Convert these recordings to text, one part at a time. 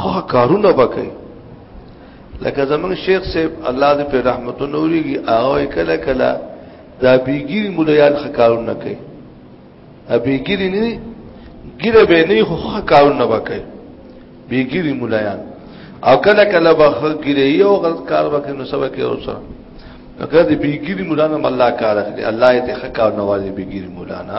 خو کارونه وکړي لکه زمون شیخ صاحب الله دې په رحمت نوريږي هغه کله کله دا بیګیر مولایان خکارونه کوي ابیګیر نه ګیره به نه خو خکارونه وکړي بیګیر مولایان او کله کله به خګیره یو غلط کار وکړي نو سبا کې اوسه نو کله دې بیګیر مولانا الله کار اخلي الله دې خکارونه واجب بیګیر مولانا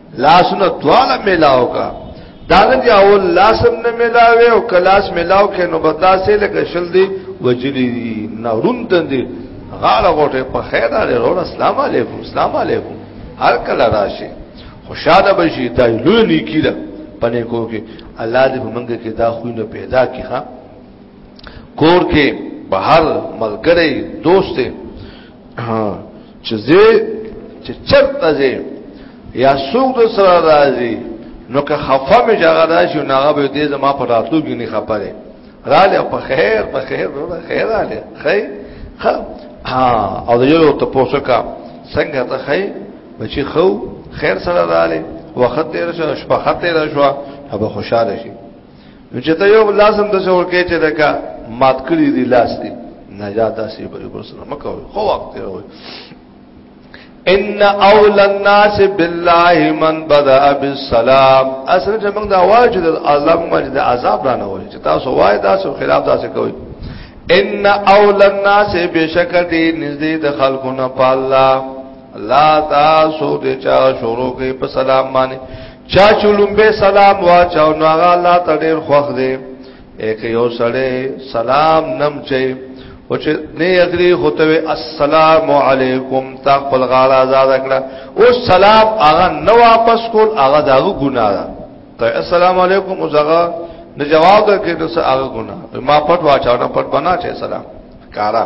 لاسونه دواله ملاو کا دا نه دی اول لاسم نه ملاوي او کلاس ملاو کې نو بدلا سي لکه شل دی وجلی نه روند دی غاړه غوټه په خیر لري ورور اسلام علیکم اسلام علیکم هر کله راشي خوشاله بشي دا لوی نیکی ده پنه کو کې الله دې موږ کې دا خوینه پیدا کړي ها کور کې بهر ملګری دوست چې زه چې چرته زه یا څوک د سره راځي نو که خفه مې جګړه راشي نو هغه به دې زما په راتلو کې نه خپه دی رااله په خیر په خیر په خیر رااله خی ها او د یو ته پوسکا څنګه ته خی بچی خو خیر سره رااله وخت تیر شو شپه خط تیر شو هغه خوشاله شي نو چې ته یو لازم د څور کې چې دکا مات کړی دی لاس دی نجات اسی بری پر سره مکو خو وخت دی وای ان اول الناس بالله من بدا بالسلام اصل چې موږ دا وایو چې د عذاب باندې د عذاب را نه وایي چې تاسو وایي تاسو خلاف تاسو کوي ان اول الناس بشکتی نزدې د خلقونه په الله لا تاسو د چا شروع کې په سلام باندې چا چولم به سلام واچاو نو هغه الله ته ډیر خوښ دی اکه یو سړی سلام نم چي او چې نه اغري هوته السلام علیکم تا خپل غاړه آزاد کړه او سلام هغه نو واپس کول هغه دغه ګناه ده ته السلام علیکم او زغه نه جواب ورکړي نو هغه ګناه ما پټ واچاو نه پټ بنا چې سلام کارا